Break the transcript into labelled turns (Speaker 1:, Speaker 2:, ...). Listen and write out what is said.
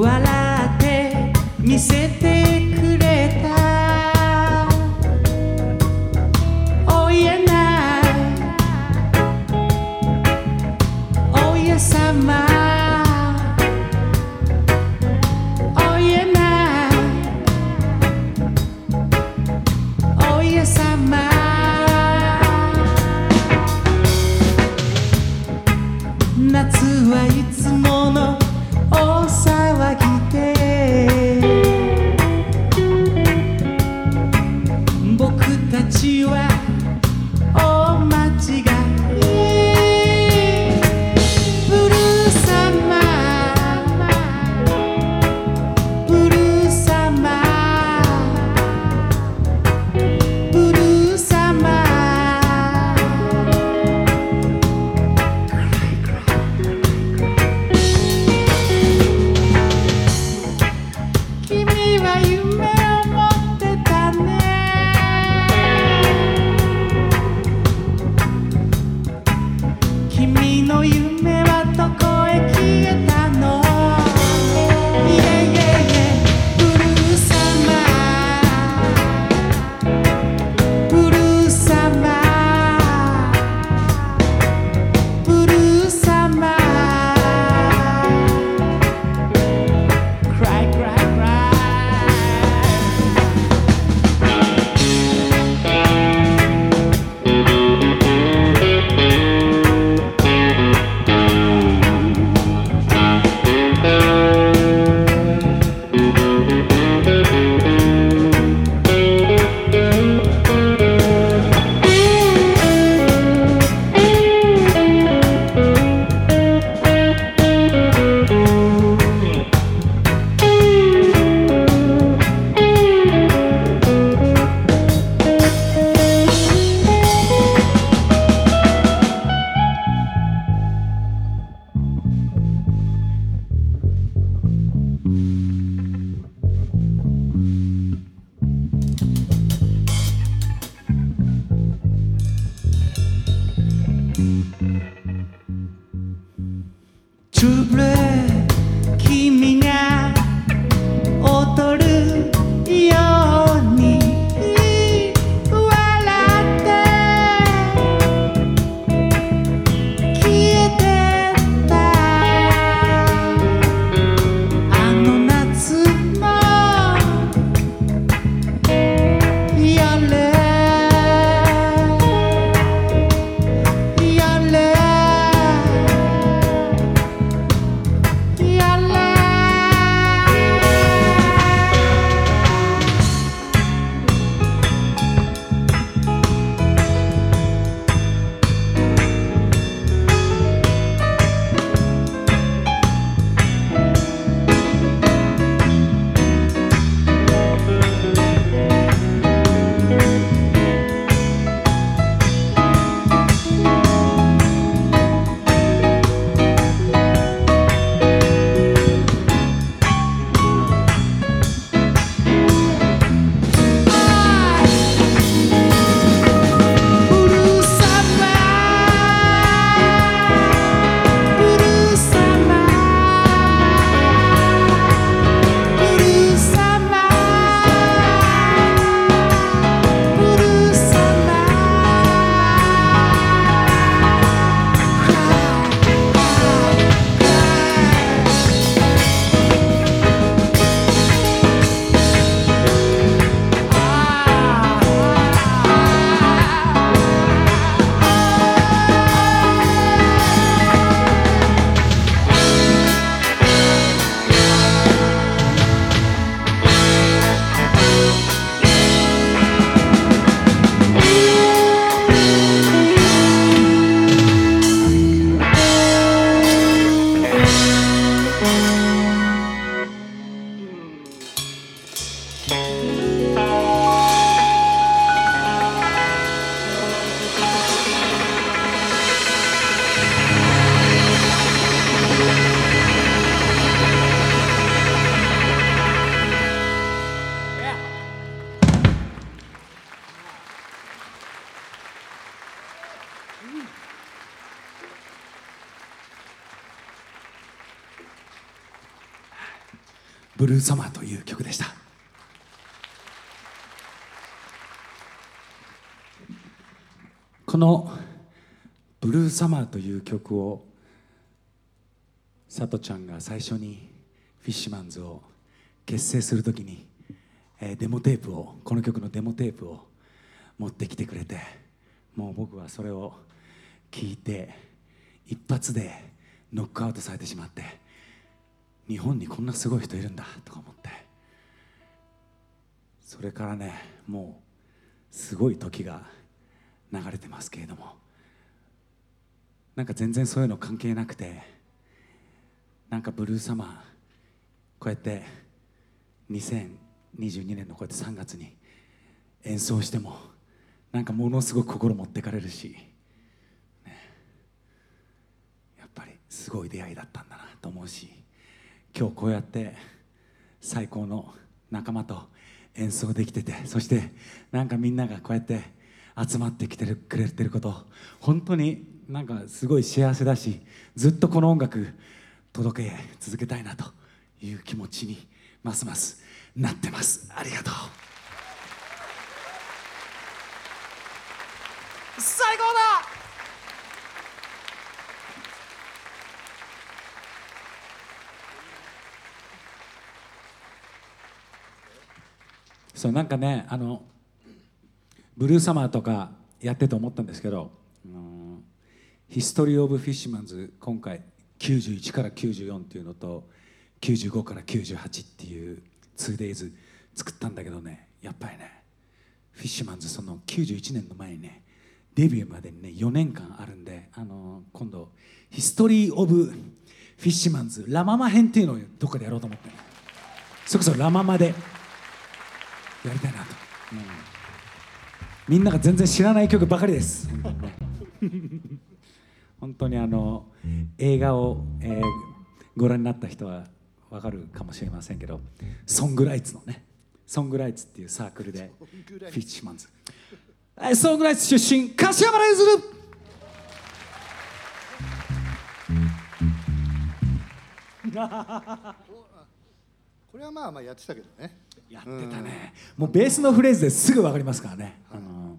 Speaker 1: 笑って見せてくれた。おやな。いおやさま。はブルーサマーという曲でした。この「ブルーサマー」という曲をさとちゃんが最初にフィッシュマンズを結成するときに、えーデモテープをこの曲のデモテープを持ってきてくれてもう僕はそれを聞いて一発でノックアウトされてしまって日本にこんなすごい人いるんだとか思って。それからねもうすごい時が流れてますけれども。なんか全然そういうの関係なくてなんかブルーサマーこうやって2022年のこうやって3月に演奏してもなんかものすごく心持ってかれるし、ね、やっぱりすごい出会いだったんだなと思うし今日こうやって最高の仲間と演奏できててそしてなんかみんながこうやって集まってきてるくれてること本当になんかすごい幸せだしずっとこの音楽届け続けたいなという気持ちにますますなってます。ありがとう。最高だ！そうなんかねあのブルーサマーとかやってて思ったんですけど、うん、ヒストリー・オブ・フィッシュマンズ今回91から94っていうのと95から98っていう 2days 作ったんだけどねやっぱりねフィッシュマンズその91年の前にねデビューまでにね4年間あるんで、あの今度ヒストリー・オブ・フィッシュマンズラ・ママ編っていうのをどっかでやろうと思って、ね、それこそラ・ママで。やりたいなと、うん、みんなが全然知らない曲ばかりです。本当にあの映画を、えー、ご覧になった人は分かるかもしれませんけどソングライツのねソングライツっていうサークルでフィッシュマンズ。ソングライツ出身柏原譲
Speaker 2: これはまあまあやってたけどね
Speaker 1: やってたね、もうベースのフレーズですぐ分かりますからね、あの